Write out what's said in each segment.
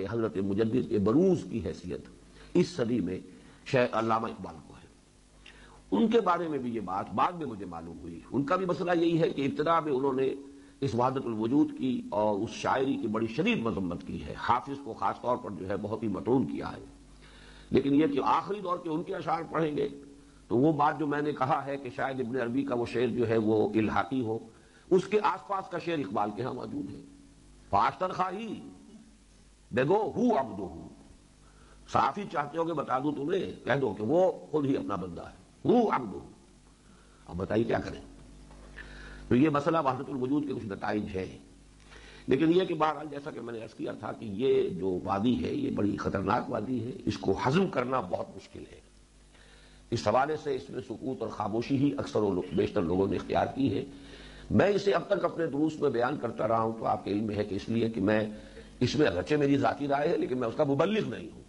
حضرت مجدد کے بروز کی حیثیت اس صدی میں شہ علامہ اقبال کو ہے۔ ان کے بارے میں بھی یہ بات بعد میں مجھے معلوم ہوئی۔ ان کا بھی مسئلہ یہی ہے کہ ابتدا میں انہوں نے اس وحدت الوجود کی اور اس شاعری کی بڑی شدید مذمت کی ہے۔ حافظ کو خاص طور پر جو ہے بہت ہی متون کیا ہے۔ لیکن یہ کہ آخری دور کے ان کے اشعار پڑھیں گے تو وہ بات جو میں نے کہا ہے کہ شاید ابن عربی کا وہ شعر جو ہے وہ الحاقی ہو، اس کے آس پاس کا شعر اقبال کے ہاں موجود ہے۔ فاشتر خواہی بیگو ہو اب دو صافی چاہتے ہو کہ بتا دوں تمہیں، کہہ دو کہ وہ خود ہی اپنا بندہ ہے۔ ہو اب دو اب بتائیے کیا کریں۔ تو یہ مسئلہ وحدت الوجود کے کچھ نتائج ہے لیکن یہ کہ بہرحال جیسا کہ میں نے عرض کیا تھا کہ یہ جو وادی ہے، یہ بڑی خطرناک وادی ہے، اس کو ہضم کرنا بہت مشکل ہے۔ اس حوالے سے اس میں سکوت اور خاموشی ہی اکثر و بیشتر لوگوں نے اختیار کی ہے۔ میں اسے اب تک اپنے دروس میں بیان کرتا رہا ہوں تو آپ کے علم ہے کہ اس لیے کہ میں اس میں اگرچہ میری ذاتی رائے ہے، لیکن میں اس کا مبلغ نہیں ہوں۔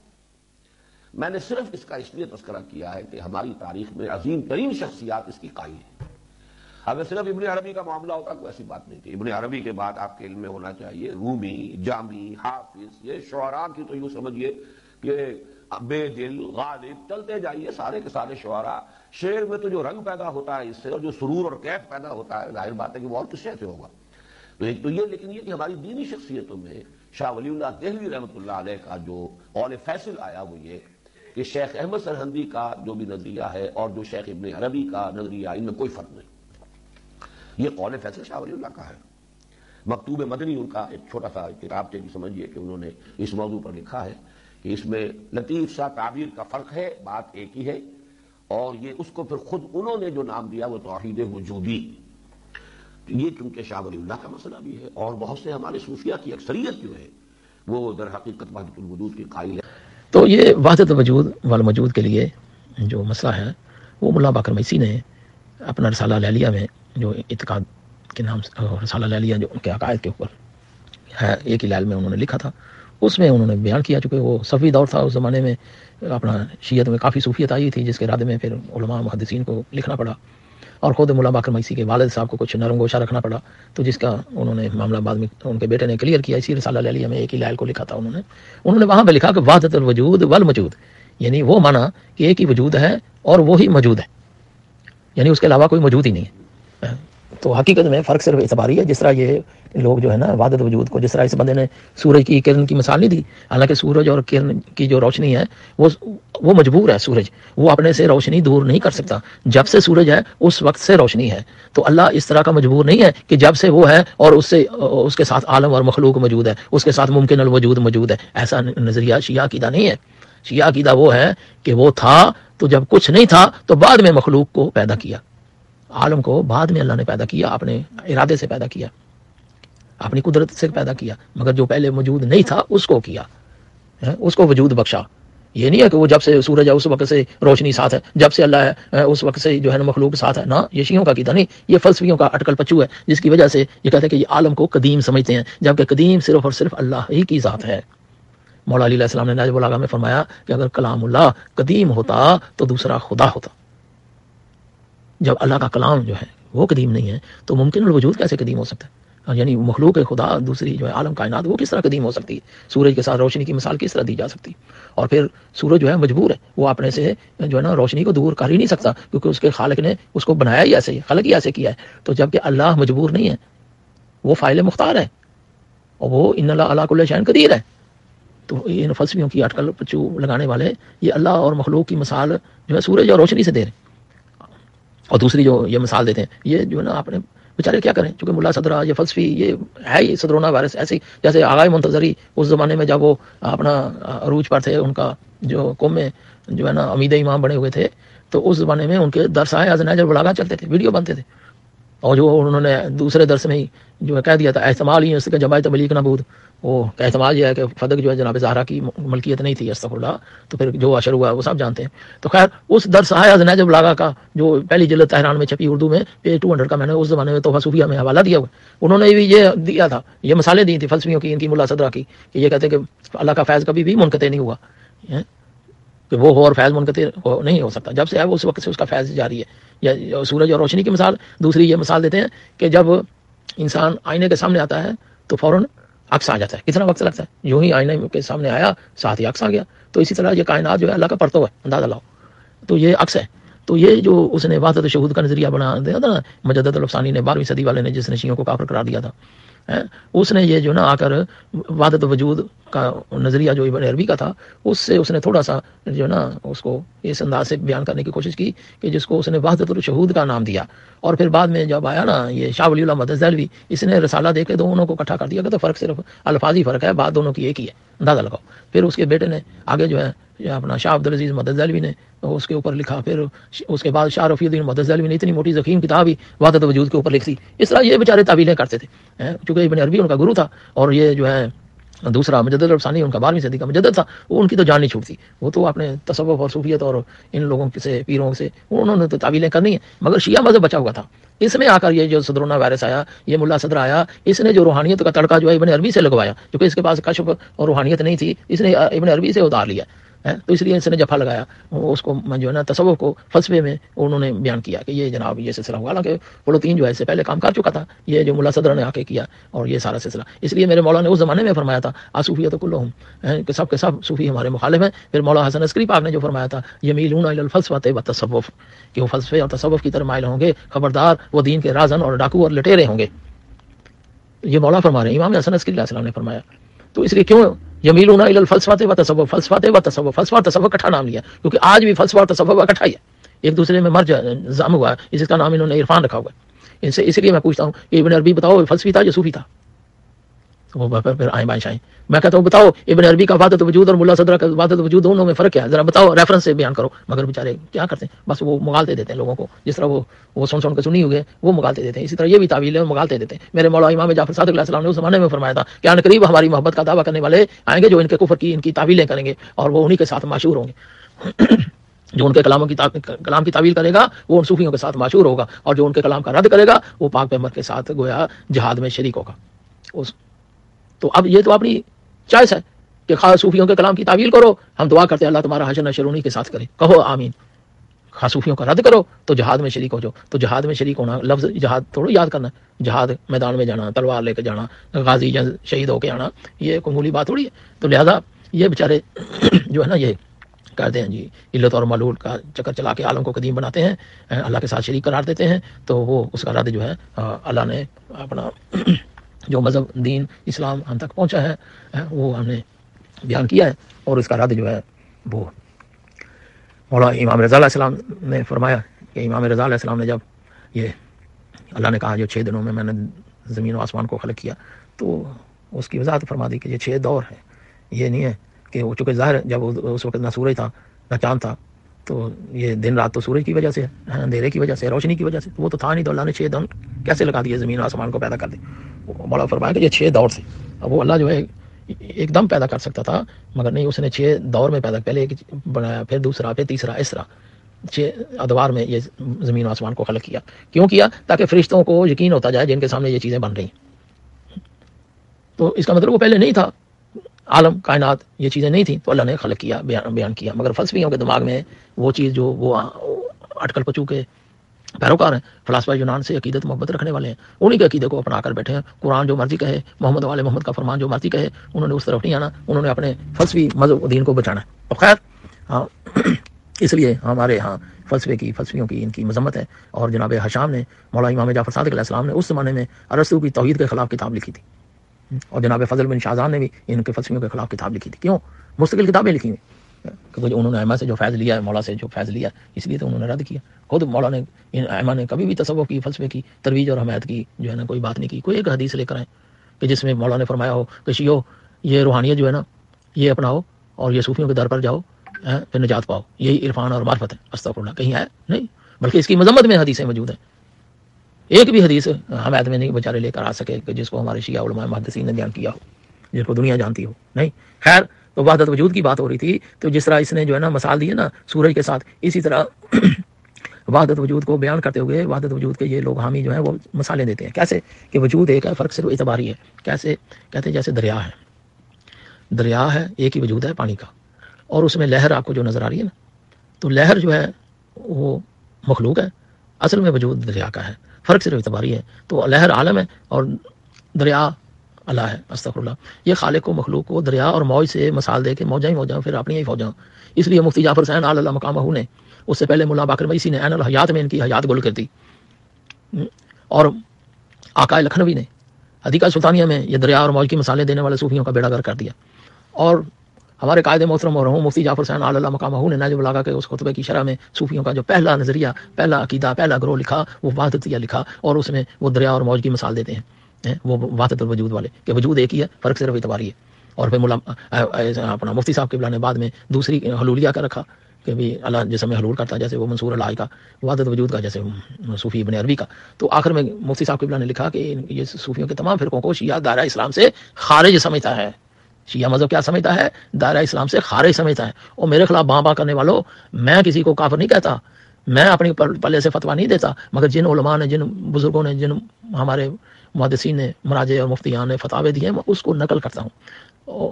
میں نے صرف اس کا اس لیے تذکرہ کیا ہے کہ ہماری تاریخ میں عظیم ترین شخصیات اس کی قائل ہیں۔ اگر صرف ابن عربی کا معاملہ ہوتا کوئی ایسی بات نہیں تھی۔ ابن عربی کے بعد آپ کے علم میں ہونا چاہیے۔ رومی، جامی، حافظ، یہ شعراء کی تو یوں سمجھیے کہ بے دل، غالب، چلتے جائیے سارے کے سارے شعراء شعر میں تو جو رنگ پیدا ہوتا ہے اس سے اور جو سرور اور کیف پیدا ہوتا ہے، ظاہر بات ہے کہ وہ اور کس سے ہوگا؟ تو ایک تو یہ، لیکن یہ کہ ہماری دینی شخصیتوں میں شاہ ولی اللہ دہلی رحمۃ اللہ علیہ کا جو قول فیصل آیا وہ یہ کہ شیخ احمد سرحندی کا جو بھی نظریہ ہے اور جو شیخ ابن عربی کا نظریہ ان میں کوئی فرق نہیں۔ یہ قول فیصل شاہ ولی اللہ کا ہے۔ مکتوب مدنی ان کا ایک چھوٹا سا کتاب سے سمجھیے کہ انہوں نے اس موضوع پر لکھا ہے کہ اس میں لطیف سا تعبیر کا فرق ہے، بات ایک ہی ہے اور یہ اس کو پھر خود انہوں نے جو نام دیا وہ توحید وجودی۔ یہ چونکہ شاہ ولی اللہ کا مسئلہ بھی ہے اور بہت سے ہمارے صوفیہ کی اکثریت جو ہے وہ در حقیقت وحدت الوجود کی قائل ہے تو یہ وحدت وجود والموجود کے لیے جو مسئلہ ہے، وہ ملا باکر میسی نے اپنا رسالہ لیلیہ میں، جو اعتقاد کے نام رسالہ لیلیہ جو ان کے عقائد کے اوپر ہے، ایک ہی لال میں انہوں نے لکھا تھا۔ اس میں انہوں نے بیان کیا، چونکہ وہ صفی دور تھا، اس زمانے میں اپنا شیعت میں کافی صوفیت آئی تھی، جس کے ارادے میں پھر علماء، محدثین کو لکھنا پڑا۔ اور خود ملا باکر میسی کے والد صاحب کو کچھ نرم گوشہ رکھنا پڑا تو جس کا انہوں نے معاملہ بعد میں ان کے بیٹے نے کلیئر کیا، اسی رسالہ لیلیہ میں ایک ہی لائل کو لکھا تھا انہوں نے۔ انہوں نے وہاں پہ لکھا کہ وحدت الوجود والمجود یعنی وہ مانا کہ ایک ہی وجود ہے اور وہی موجود ہے یعنی اس کے علاوہ کوئی موجود ہی نہیں ہے۔ تو حقیقت میں فرق صرف اعتباری ہے، جس طرح یہ لوگ جو ہے نا وادت وجود کو، جس طرح اس بندے نے سورج کی کرن کی مثال نہیں دی، حالانکہ سورج اور کرن کی جو روشنی ہے، وہ وہ مجبور ہے سورج، وہ اپنے سے روشنی دور نہیں کر سکتا۔ جب سے سورج ہے، اس وقت سے روشنی ہے۔ تو اللہ اس طرح کا مجبور نہیں ہے کہ جب سے وہ ہے اور اس سے، اس کے ساتھ عالم اور مخلوق موجود ہے، اس کے ساتھ ممکن الوجود موجود ہے۔ ایسا نظریہ شیعہ عقیدہ نہیں ہے۔ شیعہ عقیدہ وہ ہے کہ وہ تھا تو جب کچھ نہیں تھا تو بعد میں مخلوق کو پیدا کیا۔ عالم کو بعد میں اللہ نے پیدا کیا، اپنے ارادے سے پیدا کیا، اپنی قدرت سے پیدا کیا، مگر جو پہلے موجود نہیں تھا، اس کو کیا۔ ہاں، اس کو وجود بخشا۔ یہ نہیں ہے کہ وہ جب سے سورج ہے، اس وقت سے روشنی ساتھ ہے، جب سے اللہ ہے، اس وقت سے جو ہے نا مخلوق ساتھ ہے۔ نا یہ شیوں کا کیتا نہیں، یہ فلسفیوں کا اٹکل پچو ہے، جس کی وجہ سے یہ کہتے ہیں کہ یہ عالم کو قدیم سمجھتے ہیں، جبکہ قدیم صرف اور صرف اللہ ہی کی ذات ہے۔ مولا علیہ السلام نے ناجب العلام میں فرمایا کہ اگر کلام اللہ قدیم ہوتا تو دوسرا خدا ہوتا۔ جب اللہ کا کلام جو ہے وہ قدیم نہیں ہے، تو ممکن الوجود کیسے قدیم ہو سکتا ہے؟ یعنی مخلوق خدا دوسری جو ہے عالم کائنات وہ کس طرح قدیم ہو سکتی ہے؟ سورج کے ساتھ روشنی کی مثال کس طرح دی جا سکتی اور پھر سورج جو ہے مجبور ہے، وہ اپنے سے جو ہے نا روشنی کو دور کر ہی نہیں سکتا کیونکہ اس کے خالق نے اس کو بنایا ہی ایسے ہی، خلق ہی ایسے کیا ہے۔ تو جبکہ اللہ مجبور نہیں ہے، وہ فائل مختار ہے اور وہ ان اللہ اللہ کو شہن قدیر ہے۔ تو ان فلسفیوں کی اٹکل پچو لگانے والے یہ اللہ اور مخلوق کی مثال جو ہے سورج اور روشنی سے دے رہے ہیں۔ اور دوسری جو یہ مثال دیتے ہیں، یہ جو ہے نا آپ نے بیچارے کیا کریں؟ چونکہ ملا صدرہ، یہ فلسفی، یہ ہے ہی صدرونا وائرس، ایسی جیسے آغائی منتظری اس زمانے میں جب وہ اپنا عروج پر تھے، ان کا جو قوم میں جو ہے نا امید امام بنے ہوئے تھے، تو اس زمانے میں ان کے درس آئے ازنیجر بلاگا چلتے تھے، ویڈیو بنتے تھے۔ اور جو انہوں نے دوسرے درس میں ہی جو ہے کہہ دیا تھا، احتمال ہی اس کا جماعت ملیک نبود وہ احتمال یہ ہے کہ فدق جو ہے جناب زہرا کی ملکیت نہیں تھی، استغفر اللہ، تو پھر جو اشر ہوا وہ سب جانتے ہیں۔ تو خیر، اس درس آیا جناب لاگا کا، جو پہلی جلد تہران میں چھپی اردو میں پیج ٹو ہنڈریڈ کا میں نے اس زمانے میں توحفہ صوفیہ میں حوالہ دیا ہوا۔ انہوں نے بھی یہ دیا تھا، یہ مثالیں دی تھی فلسفیوں کی، ان کی ملا صدرہ کی، کہ یہ کہتے ہیں کہ اللہ کا فیض کبھی بھی منقطع نہیں ہوا۔ کہ وہ ہو اور فیض منقطع نہیں ہو سکتا۔ جب سے ہے اس وقت سے اس کا فیض جاری ہے۔ یا سورج اور روشنی کی مثال دوسری یہ مثال دیتے ہیں کہ جب انسان آئینے کے سامنے آتا ہے تو فوراً عکس آ جاتا ہے۔ کتنا وقت لگتا ہے؟ یوں ہی آئینے کے سامنے آیا، ساتھ ہی عکس آ گیا۔ تو اسی طرح یہ کائنات جو ہے اللہ کا پرتو ہے، اندازہ لاؤ۔ تو یہ عکس ہے۔ تو یہ جو اس نے وحدت شہود کا نظریہ بنا دیا تھا نا، مجدد الفسانی نے بارہویں صدی والے نے جس نے کو کافر کرا دیا تھا۔ اس نے یہ جو نا آ کر وادت وجود کا نظریہ جو ابن عربی کا تھا، اس سے اس نے تھوڑا سا جو نا اس کو اس انداز سے بیان کرنے کی کوشش کی کہ جس کو اس نے وحدت الشہود کا نام دیا۔ اور پھر بعد میں جب آیا نا یہ شاہ ولی اللہ مدزلوی اس نے رسالہ دے کے دونوں کو اکٹھا کر دیا۔ کہ تو فرق صرف الفاظی فرق ہے، بات دونوں کی ایک ہی ہے۔ اندازہ لگاؤ۔ پھر اس کے بیٹے نے آگے جو ہے اپنا شاہ عبد العزیز مدزلوی نے، اس کے اوپر لکھا، پھر اس کے بعد شاہ رفیع الدین مدد مدزلوی نے اتنی موٹی ذخیم کتاب ہی وحدت وجود کے اوپر لکھ دی۔ اس طرح یہ بیچارے تعویلیں کرتے تھے چونکہ ابن عربی ان کا گرو تھا اور یہ جو ہے دوسرا مجدد الرفسانی ان کا بارہویں صدی کا مجدد تھا، وہ ان کی تو جان نہیں چھوٹتی۔ وہ تو اپنے تصوف اور صوفیت اور ان لوگوں سے، پیروں سے، انہوں نے تو تعویلیں کرنی ہیں۔ مگر شیعہ مذہب بچا ہوا تھا۔ اس میں آ کر یہ جو صدرونا وائرس آیا، یہ ملا صدر آیا، اس نے جو روحانیت کا تڑکا جو ہے ابن عربی سے لگوایا، کیونکہ اس کے پاس کشف اور روحانیت نہیں تھی، اس نے ابن عربی سے اتار لیا۔ تو اس لیے اس نے جفا لگایا، اس کو جو ہے نا تصوف کو فلسفے میں انہوں نے بیان کیا کہ یہ جناب یہ سلسلہ ہوا۔ حالانکہ پولوتین جو ہے، اس سے پہلے کام کر چکا تھا۔ یہ جو ملا صدر نے آ کے کیا اور یہ سارا سلسلہ۔ اس لیے میرے مولا نے اس زمانے میں فرمایا تھا آصوفیہ تو کلو ہوں کہ سب کے سب صوفی ہمارے مخالف ہیں۔ پھر مولا حسن عسکری پاک نے جو فرمایا تھا یہ میلون الفلسفت و تصوف، کہ وہ فلسفے اور تصوف کی طرح مائل ہوں گے، خبردار، وہ دین کے رازن اور ڈاکو اور لٹیرے ہوں گے۔ یہ مولا فرما رہے ہیں، امام حسن عسکری علیہ السلام نے فرمایا۔ تو اس لیے کیوں یمیلون الى الفلسفات و تصوف فلسفات و تصوف فلسفہ تصوف اکٹھا نام لیا. کیونکہ آج بھی فلسفہ اور تصوف اکٹھا ہی ہے. ایک دوسرے میں مرج ضم ہوا. ہے اس کا نام انہوں نے عرفان رکھا ہوا ہے. ان سے اس لیے میں پوچھتا ہوں کہ ابن عربی بتاؤ، فلسفی تھا یا صوفی تھا؟ وہ پھر آئیں بائیں شائیں میں کہتا ہوں، بتاؤ، ابن عربی کا وادت وجود اور ملا صدر کا وادت وجود دونوں میں فرق کیا ہے؟ ذرا بتاؤ ریفرنس سے بیان کرو۔ مگر بیچارے کیا کرتے ہیں؟ بس وہ مغالتے دیتے ہیں لوگوں کو۔ جس طرح وہ وہ سن سن کے سنی ہوئے وہ مغالتے دیتے ہیں۔ اسی طرح یہ بھی تعویل ہے مغالتے دیتے ہیں۔ میرے مولا امام جعفر صادق علیہ السلام نے اس زمانے میں فرمایا تھا کہ ان قریب ہماری محبت کا دعویٰ کرنے والے آئیں گے جو ان کے کفر کی ان کی تعویلیں کریں گے اور وہ انہی کے ساتھ مشہور ہوں گے۔ جو ان کے کلاموں کی کلام کی تعویل کرے گا، وہ ان صوفیوں کے ساتھ مشہور ہوگا اور جو ان کے کلام کا رد کرے گا، وہ پاک پیمر کے ساتھ گویا جہاد میں شریک ہوگا۔ اس تو اب یہ تو اپنی چوائس ہے کہ خاص صوفیوں کے کلام کی تعویل کرو، ہم دعا کرتے ہیں اللہ تمہارا حشر نشرونی کے ساتھ کرے۔ کہو آمین۔ خاص صوفیوں کا رد کرو، تو جہاد میں شریک ہو جاؤ۔ تو جہاد میں شریک ہونا، لفظ جہاد تھوڑا یاد کرنا جہاد میدان میں جانا، تلوار لے کے جانا، غازی شہید ہو کے آنا، یہ کوئی بات تھوڑی ہے۔ تو لہذا یہ بیچارے جو ہے نا، یہ کہتے ہیں جی علت اور ملول کا چکر چلا کے عالم کو قدیم بناتے ہیں، اللہ کے ساتھ شریک قرار دیتے ہیں۔ تو وہ اس کا رد جو ہے، اللہ نے اپنا جو مذہب، دین، اسلام ہم تک پہنچا ہے وہ ہم نے بیان کیا ہے اور اس کا رد جو ہے وہ مولا امام رضا علیہ السلام نے فرمایا کہ امام رضا علیہ السلام نے جب یہ اللہ نے کہا جو چھ دنوں میں میں نے زمین و آسمان کو خلق کیا، تو اس کی وضاحت فرما دی کہ یہ چھ دور ہے یہ نہیں ہے کہ وہ چونکہ ظاہر جب اس وقت نہ سورج تھا، نہ چاند تھا تو یہ دن رات تو سورج کی وجہ سے اندھیرے کی وجہ سے، روشنی کی وجہ سے۔ وہ تو تھا نہیں تو اللہ نے چھ دن کیسے لگا دیے زمین آسمان کو پیدا کر دی بڑا فرمایا کہ یہ چھ دور تھے۔ اب وہ اللہ جو ہے، ایک دم پیدا کر سکتا تھا، مگر نہیں، اس نے چھ دور میں پیدا، پہلے ایک بنایا پھر دوسرا، پھر تیسرا، اس طرح۔ چھ ادوار میں یہ زمین و آسمان کو خلق کیا۔ کیوں کیا؟ تاکہ فرشتوں کو یقین ہوتا جائے جن کے سامنے یہ چیزیں بن رہی ہیں۔ تو اس کا مطلب وہ پہلے نہیں تھا۔ عالم، کائنات، یہ چیزیں نہیں تھیں، تو اللہ نے خلق کیا، بیان بیان کیا۔ مگر فلسفیوں کے دماغ میں وہ چیز جو وہ اٹکل پچو کے پیروکار ہیں، فلاسفہ یونان سے عقیدت، محبت رکھنے والے ہیں۔ انہیں کے عقیدے کو اپنا کر بیٹھے ہیں۔ قرآن جو مرضی کہے، محمد والے محمد کا فرمان جو مرضی کہے، انہوں نے اس طرف نہیں آنا، انہوں نے اپنے فلسفی مذہب دین کو بچانا ہے۔ اور خیر ہاں اس لیے ہمارے ہاں فلسفے کی، فلسفیوں کی ان کی مذمت ہے۔ اور جناب حشام نے مولا امام جعفر صادق علیہ السلام نے اس زمانے میں ارسطو کی توحید کے خلاف کتاب لکھی تھی۔ اور جناب فضل بن شاہجہاں نے بھی ان کے فلسفیوں کے خلاف کتاب لکھی تھی۔ کیوں؟ مستقل کتابیں لکھی ہوئی کیونکہ انہوں نے ایما سے جو فیض لیا ہے، مولا سے جو فیض لیا اس لیے تو انہوں نے رد کیا۔ خود مولا نے ایما نے کبھی بھی تصور کی، فلسفے کی، ترویج اور حمایت کی جو ہے نا، کوئی بات نہیں کی۔ کوئی ایک حدیث لے کر آئیں کہ جس میں مولا نے فرمایا ہو کہ شیو یہ روحانیت جو ہے نا، یہ اپناؤ اور یہ صوفیوں کے در پر جاؤ پھر نجات پاؤ۔ یہی عرفان اور معرفت ہے۔ استغفر اللہ، کہیں آیا؟ نہیں، بلکہ اس کی مذمت میں حدیثیں موجود ہیں۔ ایک بھی حدیث حمایت میں نہیں بیچارے لے کر آ سکے کہ جس کو ہمارے شیعہ علماء محدثین نے بیان کیا ہو، جس کو دنیا جانتی ہو۔ نہیں، خیر، تو وحدت وجود کی بات ہو رہی تھی، تو جس طرح اس نے جو ہے نا مثال دی ہے نا سورج کے ساتھ، اسی طرح وحدت وجود کو بیان کرتے ہوئے وحدت وجود کے یہ لوگ حامی جو ہیں وہ مثالیں دیتے ہیں۔ کیسے؟ کہ وجود ایک ہے، فرق صرف اعتباری ہے۔ کیسے؟ کہتے ہیں جیسے دریا ہے۔ دریا ہے، ایک ہی وجود ہے پانی کا۔ اور اس میں لہر آپ کو جو نظر آ رہی ہے نا، تو لہر جو ہے وہ مخلوق ہے، اصل میں وجود دریا کا ہے۔ فرق صرف اعتباری ہے۔ تو لہر عالم ہے اور دریا اللہ ہے استغفر اللہ یہ خالق و مخلوق کو دریا اور موج سے مثال دے کے موجہ ہی موجہ پھر اپنی ہی فوجاں۔ اس لیے مفتی جعفر سین اللہ مقام نے۔ اس سے پہلے ملا باقر مئیسی نے عین الحیات میں ان کی حیات گل کر دی۔ اور آقائے لکھنوی نے ادیکہ سلطانیہ میں یہ دریا اور موج کی مثالیں دینے والے صوفیوں کا بیڑا گر کر دیا۔ اور ہمارے قائد محترم اور مفتی جعفر سین اللہ مقام نے ناجب لگا کے اس خطبے کی شرح میں صوفیوں کا جو پہلا نظریہ، پہلا عقیدہ، پہلا گروہ لکھا، وہ وحدتیہ لکھا اور اس میں وہ دریا اور موج کی مثال دیتے ہیں وہ وحدت الوجود والے کہ وجود ایک ہی ہے، فرق صرف اتباری ہے۔ اور پھر ملا اپنا مفتی صاحب کے بلانے بعد میں دوسری حلولیہ کا رکھا کہ بھی اللہ جیسے میں حلول کرتا جیسے وہ منصور اللہ کا وادت وجود کا جیسے صوفی ابن عربی کا۔ تو آخر میں مفتی صاحب قبلہ نے لکھا کہ یہ صوفیوں کے تمام فرقوں کو شیعہ دائرہ اسلام سے خارج سمجھتا ہے۔ شیعہ مذہب کیا سمجھتا ہے؟ دائرہ اسلام سے خارج سمجھتا ہے۔ اور میرے خلاف باں باں کرنے والوں، میں کسی کو کافر نہیں کہتا۔ میں اپنی پلے سے فتویٰ نہیں دیتا۔ مگر جن علماء نے، جن بزرگوں نے، جن ہمارے محدثین نے مراجے اور مفتیان نے فتوے دیے، میں اس کو نقل کرتا ہوں۔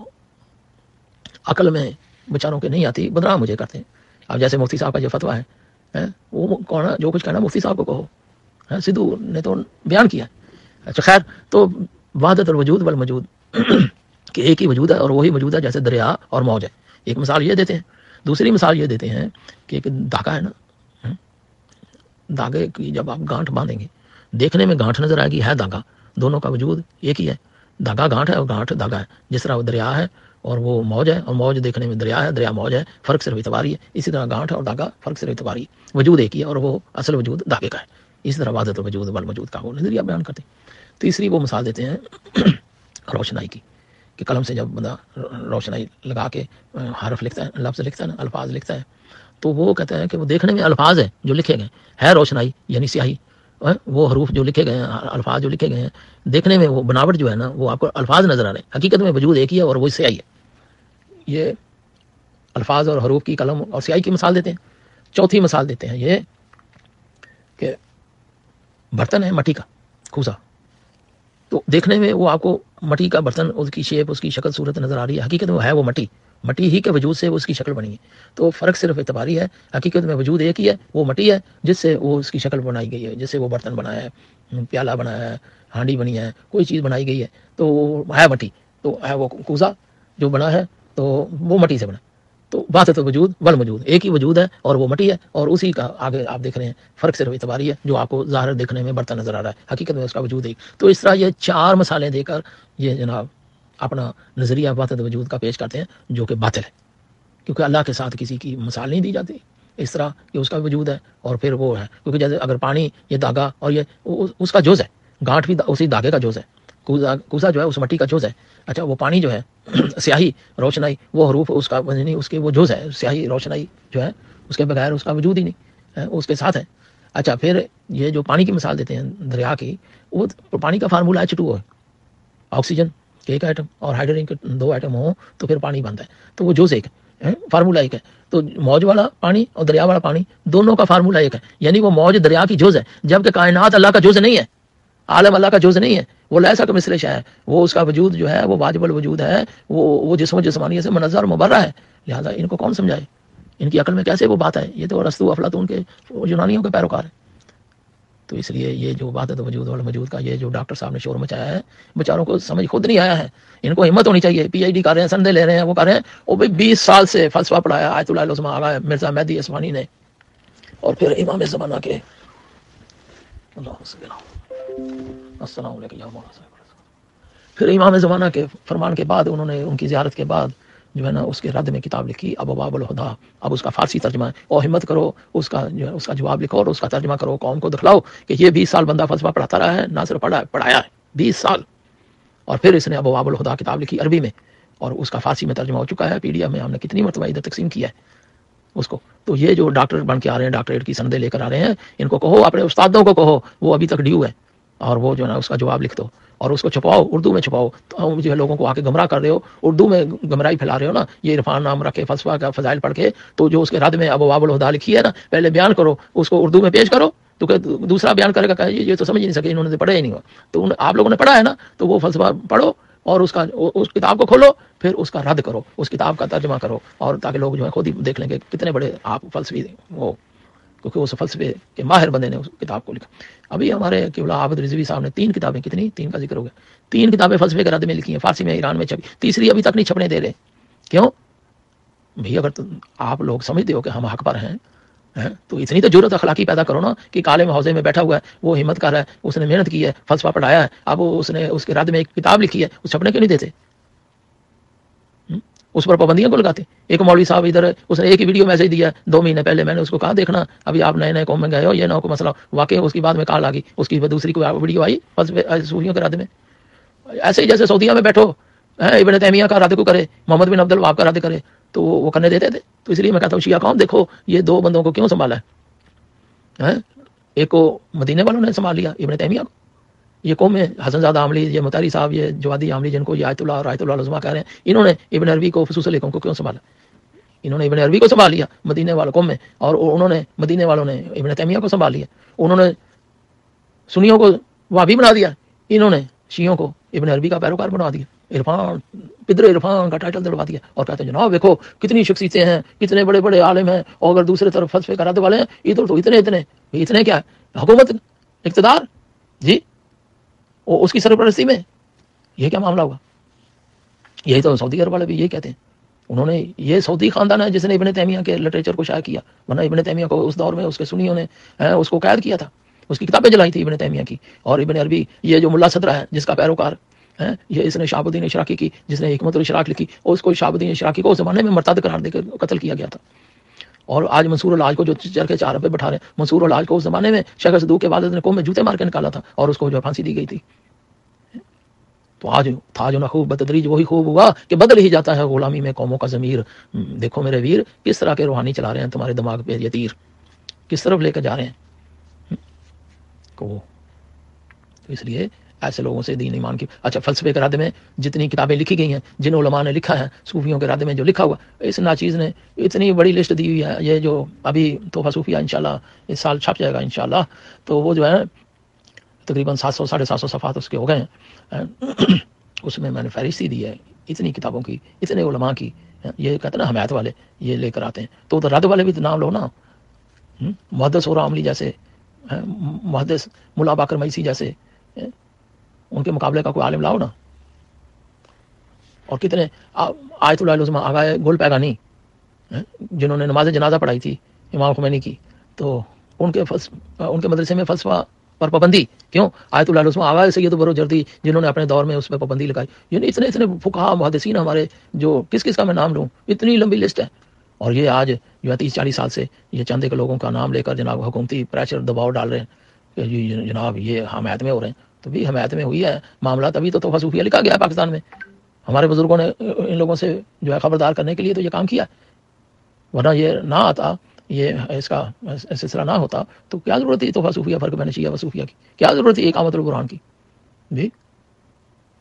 عقل میں بچاروں کے نہیں آتی، بدنام مجھے کرتے ہیں۔ اب جیسے مفتی صاحب کا جو فتویٰ ہے وہ کون جو کچھ کہنا مفتی صاحب کو کہو۔ سدھو، نے تو بیان کیا۔ اچھا خیر، تو وحدت الوجود والموجود کہ ایک ہی وجود ہے اور وہی موجود ہے جیسے دریا اور موج ہے ایک مثال یہ دیتے ہیں، دوسری مثال یہ دیتے ہیں کہ ایک دھاگا ہے نا۔ دھاگے کی جب آپ گانٹھ باندھیں گے، دیکھنے میں گانٹھ نظر آئے گی، ہے دھاگا دونوں کا وجود ایک ہی ہے۔ دھاگا گانٹھ ہے اور گانٹھ دھاگا ہے۔ جس طرح وہ دریا ہے اور وہ موج ہے، اور موج دیکھنے میں دریا ہے، دریا موج ہے، فرق صرف اتواری ہے۔ اسی طرح گانٹھ اور دھاگا فرق صرف اتواری ہے۔ وجود ایک ہی ہے اور وہ اصل وجود دھاگے کا ہے۔ اسی طرح واضح وجود، بل وجود کا وہ نظریہ بیان کرتے ہیں۔ تیسری وہ مثال دیتے ہیں روشنائی کی۔ کہ قلم سے جب بندہ روشنائی لگا کے، حرف لکھتا ہے، لفظ لکھتا ہے نا، الفاظ لکھتا ہے، تو وہ کہتا ہے کہ وہ دیکھنے میں الفاظ ہے جو لکھے گئے ہے روشنائی یعنی سیاہی وہ حروف جو لکھے گئے ہیں، الفاظ جو لکھے گئے ہیں، دیکھنے میں وہ بناوٹ جو ہے نا، وہ آپ کو الفاظ نظر آ رہے ہیں حقیقت میں وجود ایک ہی ہے اور وہ سیاہی ہے۔ یہ الفاظ اور حروف کی قلم اور سیاہی کی مثال دیتے ہیں۔ چوتھی مثال دیتے ہیں یہ کہ برتن ہے مٹی کا، کھوسا۔ تو دیکھنے میں وہ آپ کو مٹی کا برتن، اس کی شیپ اس کی شکل، صورت نظر آ رہی ہے۔ حقیقت میں وہ ہے وہ مٹی۔ مٹی ہی کے وجود سے وہ اس کی شکل بنی ہے۔ تو فرق صرف اعتباری ہے، حقیقت میں وجود ایک ہی ہے، وہ مٹی ہے، جس سے وہ اس کی شکل بنائی گئی ہے، جس سے وہ برتن بنایا ہے، پیالہ بنایا ہے، ہانڈی بنی ہے، کوئی چیز بنائی گئی ہے۔ تو وہ ہے مٹی، تو ہے وہ کوزا جو بنا ہے، تو وہ مٹی سے بنا۔ تو بات ہے تو وجود ول موجود ایک ہی وجود ہے اور وہ مٹی ہے اور اسی کا آگے آپ دیکھ رہے ہیں، فرق صرف اعتباری ہے جو آپ کو ظاہر دیکھنے میں برتن نظر آ رہا ہے۔ حقیقت میں اس کا وجود ایک۔ تو اس طرح یہ چار مسالے دے کر یہ جناب اپنا نظریہ بات وجود کا پیش کرتے ہیں جو کہ باطل ہے۔ کیونکہ اللہ کے ساتھ کسی کی مثال نہیں دی جاتی۔ اس طرح کہ اس کا وجود ہے اور پھر وہ ہے۔ کیونکہ جیسے اگر پانی یہ دھاگا اور یہ اس کا جوز ہے گانٹ بھی اسی دھاگے کا جوز ہے۔ کوزا کوزا جو ہے، اس مٹی کا جوز ہے۔ اچھا وہ پانی جو ہے، سیاہی، روشنائی، وہ حروف اس کا نہیں اس کے وہ جوز ہے۔ سیاہی، روشنائی جو ہے، اس کے بغیر اس کا وجود ہی نہیں اس کے ساتھ ہے۔ اچھا پھر یہ جو پانی کی مثال دیتے ہیں دریا کی، وہ پانی کا فارمولہ ایچ ٹو ہے۔ آکسیجن کے ایک آئٹم اور ہائیڈروجن کے دو آئٹم ہوں تو پھر پانی بنتا ہے۔ تو وہ جوز ایک ہے فارمولہ ایک ہے۔ تو موج والا پانی اور دریا والا پانی دونوں کا فارمولہ ایک ہے۔ یعنی وہ موج دریا کی جوز ہے، جبکہ کائنات اللہ کا جوز نہیں ہے۔ عالم اللہ کا جوز نہیں ہے۔ وہ لہسا کا مسلش ہے وہ اس کا وجود جو ہے، وہ واجب الوجود ہے۔ وہ وہ جسم و جسمانی سے منظر مبرہ ہے۔ لہٰذا ان کو کون سمجھائے؟ ان کی عقل میں کیسے وہ بات ہے؟ یہ تو رستو افلاطون کے یونانیوں کے پیروکار ہیں۔ تو اس لیے یہ جو بات ہے، تو وجود والا وجود کا یہ جو ڈاکٹر صاحب نے شور مچایا ہے، بیچاروں کو سمجھ خود نہیں آیا ہے۔ ان کو ہمت ہونی چاہیے۔ پی ایچ ڈی کر رہے ہیں سندے لے رہے ہیں، وہ کر رہے ہیں۔ وہ بھی بیس سال سے فلسفہ پڑھایا، آیت اللہ علیہ آگا مرزا مہدی عثمانی نے۔ اور پھر امام زمانہ کے السلام علیکم پھر امام زمانہ کے فرمان کے بعد، انہوں نے ان کی زیارت کے بعد جو ہے نا، اس کے رد میں کتاب لکھی اب باب الہدا۔ اب اس کا فارسی ترجمہ ہے۔ اور ہمت کرو، اس کا جو ہے، اس کا جواب لکھو اور اس کا ترجمہ کرو، قوم کو دکھلاؤ کہ یہ بیس سال بندہ فلسفہ پڑھاتا رہا ہے، نہ صرف پڑھا پڑھایا ہے۔ بیس سال۔ اور پھر اس نے اب باب الہدا کتاب لکھی عربی میں، اور اس کا فارسی میں ترجمہ ہو چکا ہے۔ پی ڈی ایف میں ہم نے کتنی مرتبہ ادھر تقسیم کیا ہے اس کو۔ تو یہ جو ڈاکٹر بن کے آ رہے ہیں، ڈاکٹریٹ کی سندے لے کر آ رہے ہیں، ان کو کہو، اپنے استادوں کو کہو، وہ ابھی تک ڈیو ہے۔ اور وہ جو ہے نا، اس کا جواب لکھ دو اور اس کو چھپاؤ، اردو میں چھپاؤ۔ تو جو ہے لوگوں کو آ کے گمراہ کر رہے ہو، اردو میں گمراہی پھیلا رہے ہو نا، یہ عرفان نام رکھے، فلسفہ کا فضائل پڑھ کے، تو جو اس کے رد میں اب واب الہدا لکھی ہے نا، پہلے بیان کرو، اس کو اردو میں پیش کرو، تو کہ دوسرا بیان کرے گا، کہ یہ تو سمجھ نہیں سکے، انہوں نے پڑھا ہی نہیں ہوا تو آپ لوگوں نے پڑھا ہے نا، تو وہ فلسفہ پڑھو اور اس کا اس کتاب کو کھولو، پھر اس کا رد کرو، اس کتاب کا ترجمہ کرو اور تاکہ لوگ جو ہے خود ہی دیکھ لیں گے کتنے بڑے آپ فلسفی وہ کیونکہ اس فلسفے کے ماہر بندے نے اس کتاب کو لکھا۔ ابھی ہمارے کیولا عابد رضوی صاحب نے تین کتابیں کتنی، تین کا ذکر ہو گیا۔ تین کتابیں فلسفے کے رد میں لکھی ہیں، فارسی میں، ایران میں چھپی۔ تیسری ابھی تک نہیں چھپنے دے رہے۔ کیوں؟ بھئی اگر آپ لوگ سمجھتے ہو کہ ہم حق پر ہیں تو اتنی تو ضرورت اخلاقی پیدا کرو نا کہ کالے میں حوضے میں بیٹھا ہوا ہے، وہ ہمت کر رہا ہے، اس نے محنت کی ہے، فلسفہ پڑھایا ہے، اب اس نے اس کے رد میں ایک کتاب لکھی ہے اس چھپنے کیوں نہیں دیتے؟ اس پر پابندیاں کو لگاتے؟ ایک مولوی صاحب ادھر، اس نے ایک ہی ویڈیو میسج دیا، دو مہینے پہلے میں نے اس کو کہا، دیکھنا، ابھی آپ نئے نئے قوم میں گئے ہو، یہ نہ مسئلہ واقع اس کی بعد میں کال آ گئی۔ اس کی دوسری کو ویڈیو آئی؟ سوریوں کے رد میں۔ ایسے ہی جیسے سعودیہ میں بیٹھو ابن تیمیہ کا رد کو کرے؟ محمد بن عبد الواب کا رد کرے۔ تو وہ کرنے دیتے تھے۔ تو اس لیے میں کہتا ہوں، شیعہ قوم دیکھو، یہ دو بندوں کو کیوں سنبھالا ہے؟ ایک کو مدینے والوں نے سنبھال لیا، ابن تیمیہ کو۔ یہ قوم ہے حسن زادہ عاملی، یہ متاری صاحب، یہ جوادی عاملی، جن کو یہ آیت اللہ اور آیت اللہ لزما کہہ رہے ہیں، انہوں نے ابن عربی کو خصوص علیکم کو کیوں سنبھالا؟ انہوں نے ابن عربی کو سنبھال لیا، مدینے والوں قوم میں، اور انہوں نے، مدینے والوں نے ابن تیمیہ کو سنبھال لیا، انہوں نے سنیوں کو وابی بنا دیا، انہوں نے شیوں کو ابن عربی کا پیروکار بنا دیا، عرفان، پدر عرفان کا ٹائٹل دلوا دیا، اور کہتے ہیں، جناب دیکھو، کتنی شخصیتیں ہیں، کتنے بڑے بڑے عالم ہیں، اور اگر دوسرے طرف فلسفے کراتے والے ہیں ادھر تو اتنے اتنے اتنے کیا ہے؟ حکومت، اقتدار؟ جی؟ اس کی سرپرستی میں یہ کیا معاملہ ہوا یہی تو سعودی عرب والے بھی یہی کہتے ہیں۔ انہوں نے یہ سعودی خاندان ہے جس نے ابن تیمیہ کے لٹریچر کو شائع کیا۔ ورنہ ابن تیمیہ کو اس دور میں اس کے سنیوں نے اس کو قید کیا تھا۔ اس کی کتابیں جلائی تھی ابن تیمیہ کی۔ اور ابن عربی، یہ جو ملا صدرہ ہے، جس کا پیروکار یہ اس نے شاب الدین اشراقی کی، جس نے حکمت الشراق لکھی اور اس کو شاب الدین اشراقی کو اس زمانے میں مرتد قرار دے کر قتل کیا گیا تھا۔ اور آج منصور العاج کو جو چر کے چار پہ بٹھا رہے ہیں، منصور العاج کو اس زمانے میں شیخ صدوق کے والد نے قوم میں جوتے مار کے نکالا تھا اور اس کو جو پھانسی دی گئی تھی۔ تو آج تھا جو نہ خوب بتدریج وہی خوب ہوا کہ بدل ہی جاتا ہے غلامی میں قوموں کا ضمیر۔ دیکھو میرے ویر، کس طرح کے روحانی چلا رہے ہیں تمہارے دماغ پہ یہ تیر کس طرف لے کے جا رہے ہیں؟ کو تو اس لیے ایسے لوگوں سے دین ایمان کی اچھا فلسفے کے رد میں جتنی کتابیں لکھی گئی ہیں، جن علماء نے لکھا ہے، صوفیوں کے رد میں جو لکھا ہوا، اس ناچیز نے اتنی بڑی لسٹ دی ہوئی ہے، یہ جو ابھی تحفہ صوفیہ انشاءاللہ اس سال چھپ جائے گا انشاءاللہ، تو وہ جو ہے، تقریباً سات سو، ساڑھے سات سو صفحات اس کے ہو گئے ہیں۔ اس میں میں نے فہرستی دی ہے اتنی کتابوں کی، اتنے علماء کی، یہ کہتے ہیں نا حمایت والے، یہ لے کر آتے ہیں۔ تو رد والے بھی تو نام لو نا۔ محدث اور عاملی جیسے محدث ملا باکر میسی جیسے ان کے مقابلے کا کوئی عالم لاؤ نا۔ اور کتنے آیت اللہ علیہ آگاہ گول پیگا نہیں۔ جنہوں نے نماز جنازہ پڑھائی تھی، امام خمینی کی۔ تو ان کے ان کے مدرسے میں فلسفہ پر پابندی۔ کیوں؟ آیت اللہ علیہ آگاہ سید برو جردی، جنہوں نے اپنے دور میں اس پہ پابندی لگائی۔ یعنی اتنے اتنے فکا محدثین ہمارے جو کس کس کا میں نام لوں؟ اتنی لمبی لسٹ ہے۔ اور یہ آج جو ہے تیس چالیس سال سے یہ چاندے کے لوگوں کا نام لے کر جناب حکومتی پریشر دباؤ ڈال رہے ہیں۔ کہ جی جناب یہ حمایت میں ہو رہے ہیں۔ تو بھی حمایت میں ہوئی ہے۔ معاملہ تبھی تو تحفہ صوفیہ لکھا گیا ہے پاکستان میں۔ ہمارے بزرگوں نے ان لوگوں سے جو ہے خبردار کرنے کے لیے تو یہ کام کیا۔ ورنہ یہ نہ آتا، یہ اس کا سلسلہ نہ ہوتا، تو کیا ضرورت تھی تحفہ صوفیہ فرق میں نے شیعہ و صوفیہ کی؟ کیا ضرورت تھی ایک آمد القرآن کی؟ جی؟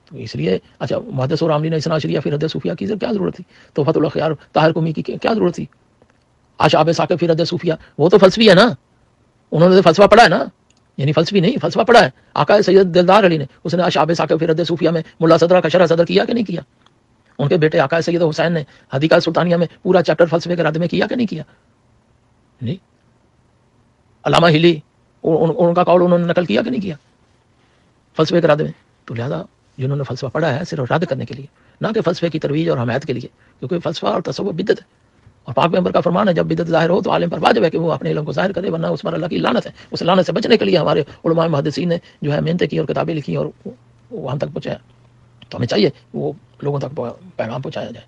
تو اس لیے اچھا محدث اور عاملی نے اسنا شریعہ پھر حد صوفیہ کی، کیا ضرورت تھی؟ تو فت اللہ خیار طاہر قمی کی، کیا ضرورت تھی؟ آشاب ثاقب پھر حد صوفیہ، وہ تو فلسفی ہے نا؟ انہوں نے تو فلسفہ پڑھا ہے نا؟ یعنی فلسفی نہیں، فلسفہ پڑھا ہے۔ آقا سید دلدار علی نے، اس نے شاب ساکر فرد صوفیہ میں ملا صدرہ کا شرح صدر کیا کہ نہیں کیا؟ ان کے بیٹے آقا سید حسین نے حدیقہ سلطانیہ میں پورا چیپٹر فلسفے کے رد میں کیا کہ نہیں کیا؟ نہیں۔ علامہ ہلی، ان کا قول انہوں نے نقل کیا کہ نہیں کیا؟ فلسفے کے رد میں۔ تو لہٰذا جنہوں نے فلسفہ پڑھا ہے، صرف رد کرنے کے لیے، نہ کہ فلسفے کی ترویج اور حمایت کے لیے، کیونکہ فلسفہ اور تصور بدت ہے۔ اور پاک ممبر کا فرمان ہے، جب بدت ظاہر ہو تو عالم پر واجب ہے کہ وہ اپنے علم کو ظاہر کرے، ورنہ اس پر اللہ کی لانت ہے۔ اس لانت سے بچنے کے لیے ہمارے علماء محدثین نے جو ہے محنتیں کی اور کتابیں لکھی اور وہاں تک پہنچایا۔ تو ہمیں چاہیے وہ لوگوں تک پیغام پہنچایا جائے۔